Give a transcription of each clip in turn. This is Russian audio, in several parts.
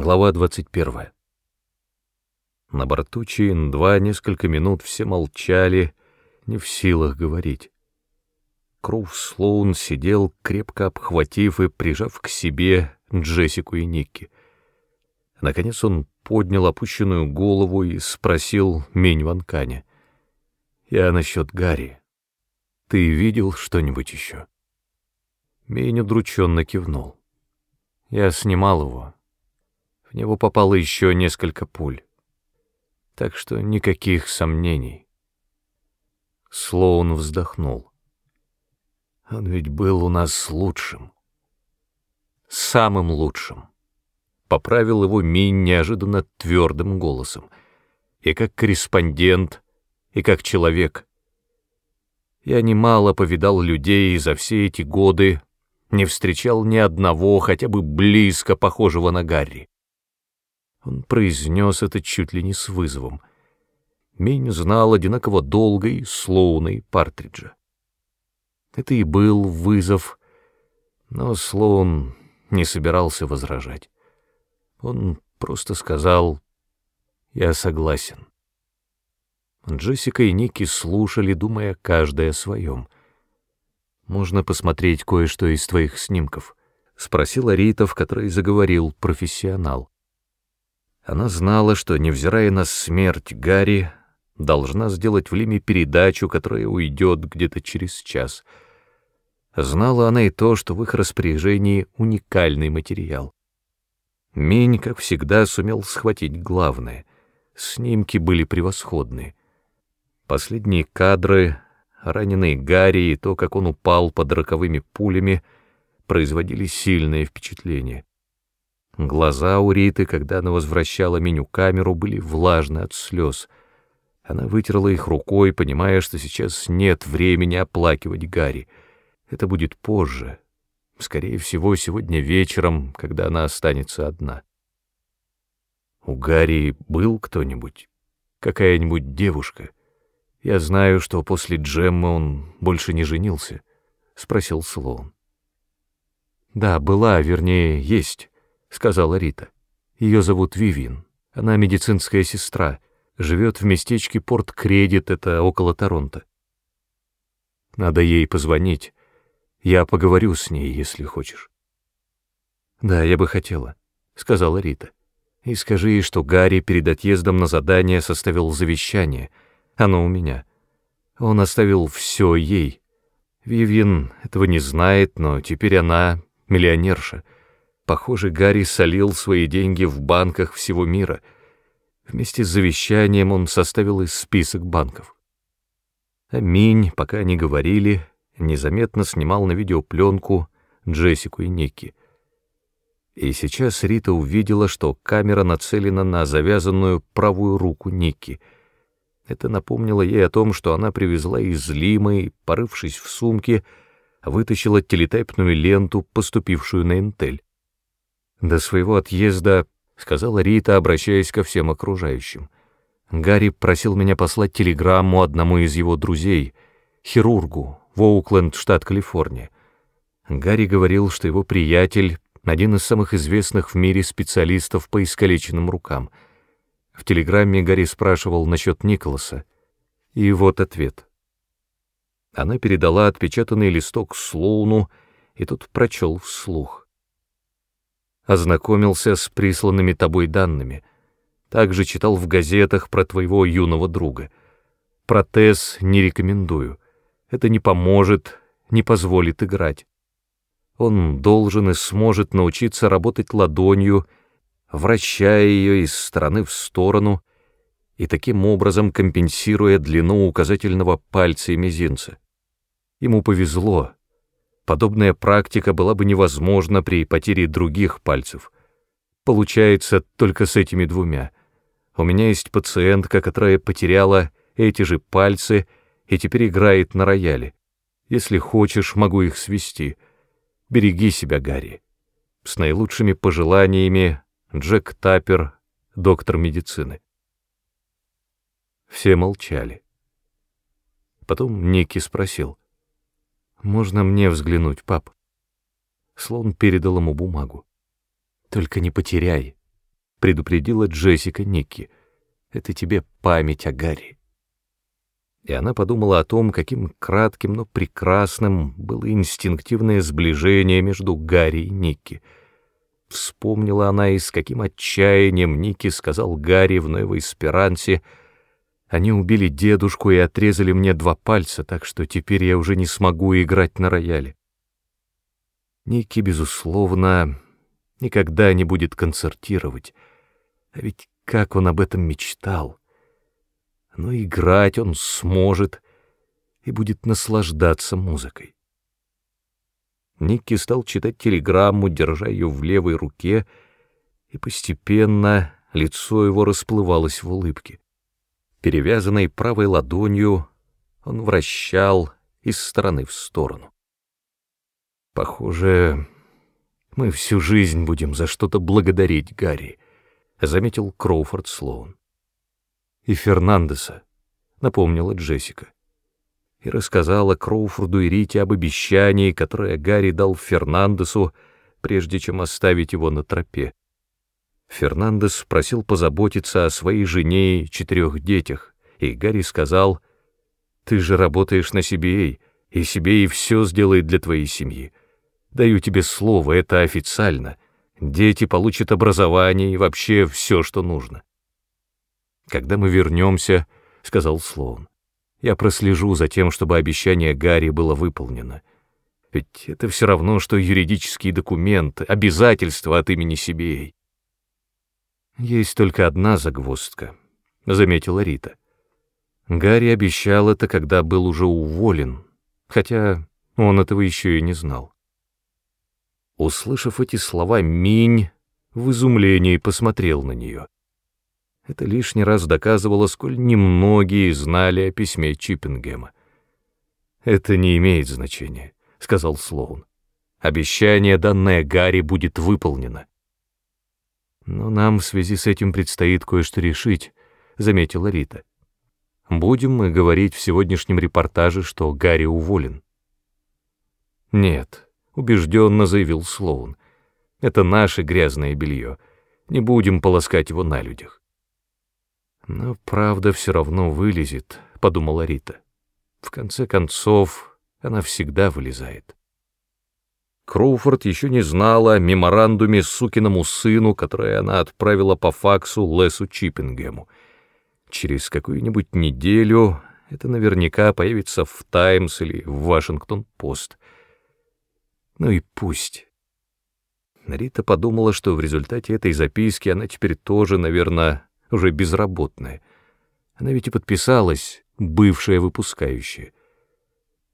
Глава 21. На борту Чин-2 несколько минут все молчали, не в силах говорить. Крув Слоун сидел, крепко обхватив и прижав к себе Джессику и Никки. Наконец он поднял опущенную голову и спросил Минь Ванканя. «Я насчет Гарри. Ты видел что-нибудь еще?» Минь удрученно кивнул. «Я снимал его». В него попало еще несколько пуль. Так что никаких сомнений. Слоун вздохнул. Он ведь был у нас лучшим. Самым лучшим. Поправил его Минь неожиданно твердым голосом. И как корреспондент, и как человек. Я немало повидал людей за все эти годы, не встречал ни одного, хотя бы близко похожего на Гарри. Он произнес это чуть ли не с вызовом. Минь знал одинаково долго и Слоуна, и Партриджа. Это и был вызов, но Слоун не собирался возражать. Он просто сказал «Я согласен». Джессика и Ники слушали, думая каждая о своем. «Можно посмотреть кое-что из твоих снимков?» — спросила Рита, в которой заговорил профессионал. Она знала, что, невзирая на смерть Гарри, должна сделать в Лиме передачу, которая уйдет где-то через час. Знала она и то, что в их распоряжении уникальный материал. Минь, как всегда, сумел схватить главное. Снимки были превосходны. Последние кадры, раненый Гарри и то, как он упал под роковыми пулями, производили сильное впечатление. Глаза у Риты, когда она возвращала меню камеру, были влажны от слез. Она вытерла их рукой, понимая, что сейчас нет времени оплакивать Гарри. Это будет позже, скорее всего, сегодня вечером, когда она останется одна. У Гарри был кто-нибудь? Какая-нибудь девушка? Я знаю, что после Джеммы он больше не женился, — спросил Слоун. Да, была, вернее, есть. — сказала Рита. Ее зовут Вивин. Она медицинская сестра, живет в местечке Порт-Кредит, это около Торонто. Надо ей позвонить. Я поговорю с ней, если хочешь. Да, я бы хотела, — сказала Рита. И скажи ей, что Гарри перед отъездом на задание составил завещание. Оно у меня. Он оставил все ей. Вивин этого не знает, но теперь она миллионерша — Похоже, Гарри солил свои деньги в банках всего мира. Вместе с завещанием он составил и список банков. Аминь, пока они говорили, незаметно снимал на видеопленку Джессику и Ники. И сейчас Рита увидела, что камера нацелена на завязанную правую руку Ники. Это напомнило ей о том, что она привезла из Лимы и, порывшись в сумке, вытащила телетайпную ленту, поступившую на Интель. До своего отъезда, — сказала Рита, обращаясь ко всем окружающим, — Гарри просил меня послать телеграмму одному из его друзей, хирургу, в Оукленд, штат Калифорния. Гарри говорил, что его приятель — один из самых известных в мире специалистов по искалеченным рукам. В телеграмме Гарри спрашивал насчет Николаса, и вот ответ. Она передала отпечатанный листок Слоуну, и тот прочел вслух ознакомился с присланными тобой данными. Также читал в газетах про твоего юного друга. Протез не рекомендую. Это не поможет, не позволит играть. Он должен и сможет научиться работать ладонью, вращая ее из стороны в сторону и таким образом компенсируя длину указательного пальца и мизинца. Ему повезло, Подобная практика была бы невозможна при потере других пальцев. Получается только с этими двумя. У меня есть пациентка, которая потеряла эти же пальцы и теперь играет на рояле. Если хочешь, могу их свести. Береги себя, Гарри. С наилучшими пожеланиями Джек Таппер, доктор медицины. Все молчали. Потом Ники спросил — «Можно мне взглянуть, пап?» Слон передал ему бумагу. «Только не потеряй. — предупредила Джессика Никки. «Это тебе память о Гарри». И она подумала о том, каким кратким, но прекрасным было инстинктивное сближение между Гарри и Никки. Вспомнила она и с каким отчаянием Никки сказал Гарри в Новой Эсперансе — они убили дедушку и отрезали мне два пальца, так что теперь я уже не смогу играть на рояле. Ники, безусловно, никогда не будет концертировать. А ведь как он об этом мечтал. Но играть он сможет и будет наслаждаться музыкой. Никки стал читать телеграмму, держа ее в левой руке, и постепенно лицо его расплывалось в улыбке. Перевязанной правой ладонью он вращал из стороны в сторону. «Похоже, мы всю жизнь будем за что-то благодарить Гарри», — заметил Кроуфорд Слоун. «И Фернандеса», — напомнила Джессика. И рассказала Кроуфорду и Рите об обещании, которое Гарри дал Фернандесу, прежде чем оставить его на тропе. Фернандес просил позаботиться о своей жене и четырех детях, и Гарри сказал, «Ты же работаешь на себе, и и все сделает для твоей семьи. Даю тебе слово, это официально. Дети получат образование и вообще все, что нужно». «Когда мы вернемся», — сказал Слоун, — «я прослежу за тем, чтобы обещание Гарри было выполнено. Ведь это все равно, что юридический документ, обязательство от имени Сибией. «Есть только одна загвоздка», — заметила Рита. Гарри обещал это, когда был уже уволен, хотя он этого еще и не знал. Услышав эти слова, Минь в изумлении посмотрел на нее. Это лишний раз доказывало, сколь немногие знали о письме Чиппингема. «Это не имеет значения», — сказал Слоун. «Обещание, данное Гарри, будет выполнено». «Но нам в связи с этим предстоит кое-что решить», — заметила Рита. «Будем мы говорить в сегодняшнем репортаже, что Гарри уволен». «Нет», — убежденно заявил Слоун. «Это наше грязное белье. Не будем полоскать его на людях». «Но правда все равно вылезет», — подумала Рита. «В конце концов, она всегда вылезает». Кроуфорд еще не знала о меморандуме сукиному сыну, который она отправила по факсу Лесу Чиппингему. Через какую-нибудь неделю это наверняка появится в «Таймс» или в «Вашингтон-Пост». Ну и пусть. Рита подумала, что в результате этой записки она теперь тоже, наверное, уже безработная. Она ведь и подписалась, бывшая выпускающая.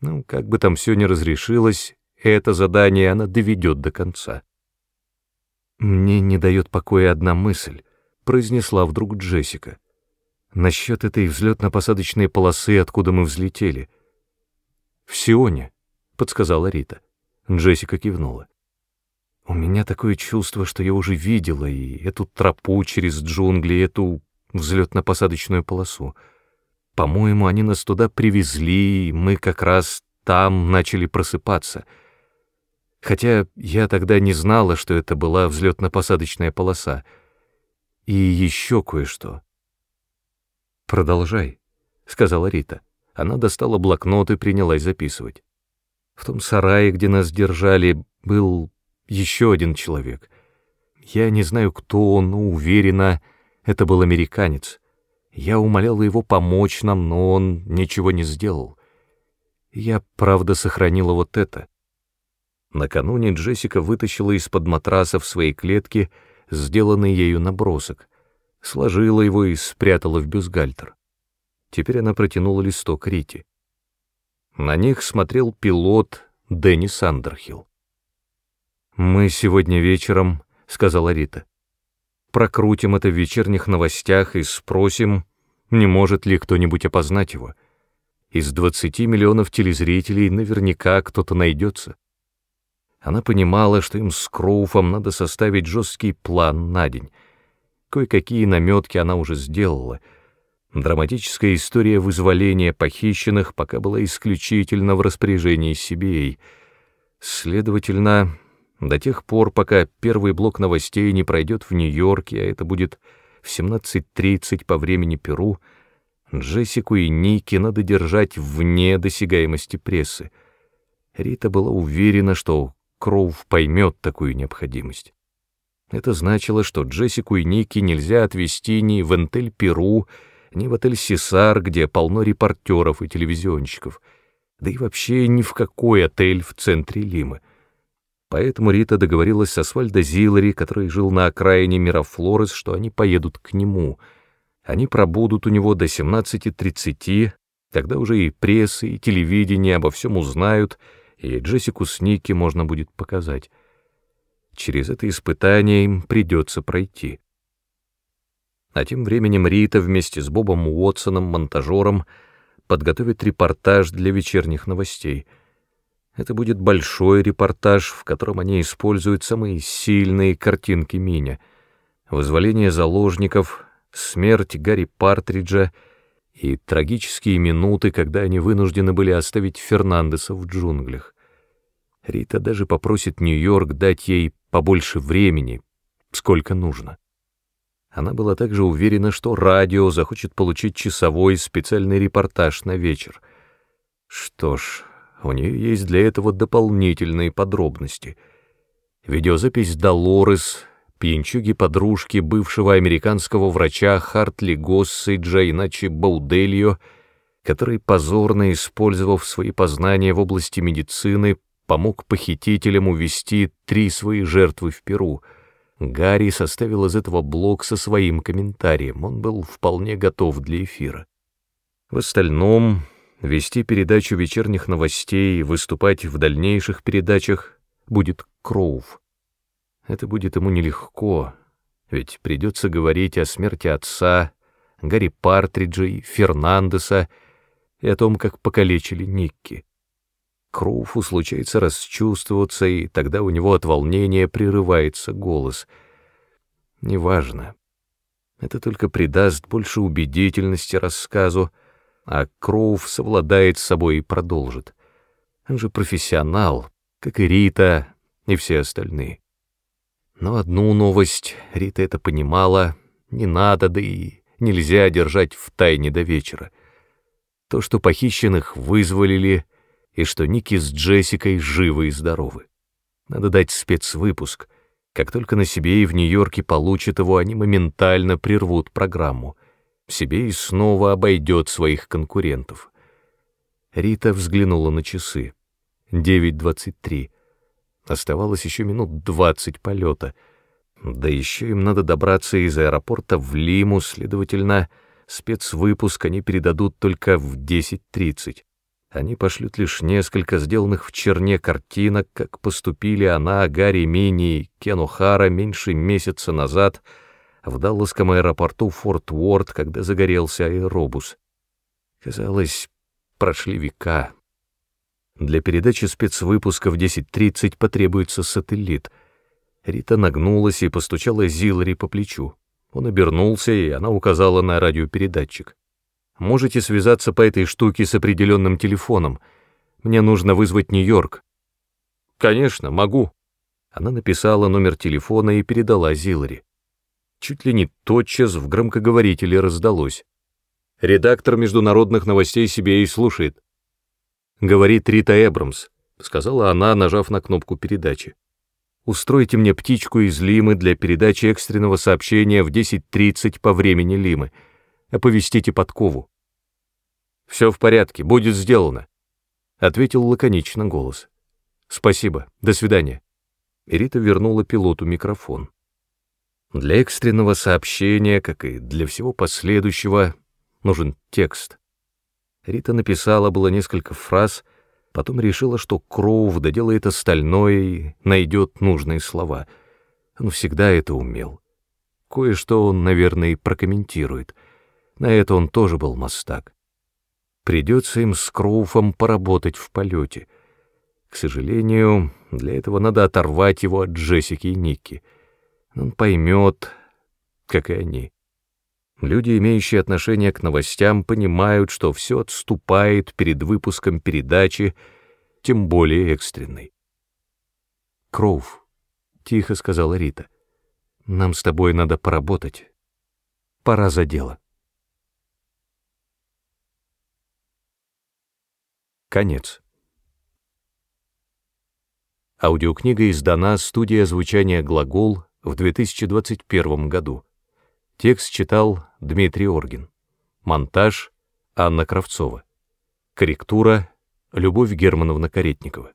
Ну, как бы там все ни разрешилось, это задание она доведет до конца. «Мне не дает покоя одна мысль», — произнесла вдруг Джессика. «Насчет этой взлетно-посадочной полосы, откуда мы взлетели». «В Сионе», — подсказала Рита. Джессика кивнула. «У меня такое чувство, что я уже видела и эту тропу через джунгли, эту взлетно-посадочную полосу. По-моему, они нас туда привезли, и мы как раз там начали просыпаться» хотя я тогда не знала, что это была взлетно-посадочная полоса. И еще кое-что. «Продолжай», — сказала Рита. Она достала блокнот и принялась записывать. В том сарае, где нас держали, был еще один человек. Я не знаю, кто он, но уверена, это был американец. Я умоляла его помочь нам, но он ничего не сделал. Я, правда, сохранила вот это — Накануне Джессика вытащила из-под матраса в своей клетке сделанный ею набросок, сложила его и спрятала в бюстгальтер. Теперь она протянула листок Рите. На них смотрел пилот Дэнни Сандерхилл. «Мы сегодня вечером», — сказала Рита, — «прокрутим это в вечерних новостях и спросим, не может ли кто-нибудь опознать его. Из двадцати миллионов телезрителей наверняка кто-то найдется». Она понимала, что им с Кроуфом надо составить жесткий план на день. Кое-какие наметки она уже сделала. Драматическая история вызволения похищенных пока была исключительно в распоряжении Сибией. Следовательно, До тех пор, пока первый блок новостей не пройдет в Нью-Йорке, а это будет в 17.30 по времени Перу, Джессику и Ники надо держать вне досягаемости прессы. Рита была уверена, что Кроув поймет такую необходимость. Это значило, что Джессику и Ники нельзя отвезти ни в Энтель Перу, ни в отель Сесар, где полно репортеров и телевизионщиков, да и вообще ни в какой отель в центре Лимы. Поэтому Рита договорилась с Асфальдо Зилари, который жил на окраине Мирафлорес, что они поедут к нему. Они пробудут у него до 17.30, тогда уже и пресса, и телевидение обо всем узнают, и Джессику с Ники можно будет показать. Через это испытание им придется пройти. А тем временем Рита вместе с Бобом Уотсоном, монтажером, подготовит репортаж для вечерних новостей. Это будет большой репортаж, в котором они используют самые сильные картинки Миня. Вызволение заложников, смерть Гарри Партриджа и трагические минуты, когда они вынуждены были оставить Фернандеса в джунглях. Рита даже попросит Нью-Йорк дать ей побольше времени, сколько нужно. Она была также уверена, что радио захочет получить часовой специальный репортаж на вечер. Что ж, у нее есть для этого дополнительные подробности. Видеозапись Долорес, пьянчуги-подружки бывшего американского врача Хартли Госсейджа, иначе Баудельо, который, позорно использовав свои познания в области медицины, помог похитителям увести три свои жертвы в Перу — Гарри составил из этого блок со своим комментарием, он был вполне готов для эфира. В остальном, вести передачу вечерних новостей и выступать в дальнейших передачах будет Кроув. Это будет ему нелегко, ведь придется говорить о смерти отца, Гарри Партриджа Фернандеса и о том, как покалечили Никки. Кроуфу случается расчувствоваться, и тогда у него от волнения прерывается голос. Неважно. Это только придаст больше убедительности рассказу, а Кроув совладает с собой и продолжит. Он же профессионал, как и Рита и все остальные. Но одну новость, Рита это понимала, не надо, да и нельзя держать в тайне до вечера. То, что похищенных вызволили — и что Ники с Джессикой живы и здоровы. Надо дать спецвыпуск. Как только на себе и в Нью-Йорке получат его, они моментально прервут программу. Себе и снова обойдет своих конкурентов. Рита взглянула на часы. 9.23. Оставалось еще минут 20 полета. Да еще им надо добраться из аэропорта в Лиму, следовательно, спецвыпуск они передадут только в 10.30. Они пошлют лишь несколько сделанных в черне картинок, как поступили она, Гарри Мини и Кен О'Хара меньше месяца назад в Далласском аэропорту Форт Уорд, когда загорелся аэробус. Казалось, прошли века. Для передачи спецвыпуска в 10.30 потребуется сателлит. Рита нагнулась и постучала Зилари по плечу. Он обернулся, и она указала на радиопередатчик. Можете связаться по этой штуке с определенным телефоном. Мне нужно вызвать Нью-Йорк». «Конечно, могу». Она написала номер телефона и передала Зилари. Чуть ли не тотчас в громкоговорителе раздалось. «Редактор международных новостей себе и слушает». «Говорит Рита Эбрамс», — сказала она, нажав на кнопку передачи. «Устройте мне птичку из Лимы для передачи экстренного сообщения в 10.30 по времени Лимы» оповестите подкову. «Все в порядке, будет сделано», — ответил лаконично голос. «Спасибо, до свидания». Рита вернула пилоту микрофон. Для экстренного сообщения, как и для всего последующего, нужен текст. Рита написала было несколько фраз, потом решила, что Кроув доделает остальное и найдет нужные слова. Он всегда это умел. Кое-что он, наверное, прокомментирует — на это он тоже был мастак. Придется им с Кроуфом поработать в полете. К сожалению, для этого надо оторвать его от Джессики и Никки. Он поймет, как и они. Люди, имеющие отношение к новостям, понимают, что все отступает перед выпуском передачи, тем более экстренной. Кроув, тихо сказала Рита. Нам с тобой надо поработать. Пора за дело. Конец. Аудиокнига издана студия озвучания «Глагол» в 2021 году. Текст читал Дмитрий Оргин. Монтаж Анна Кравцова. Корректура Любовь Германовна Каретникова.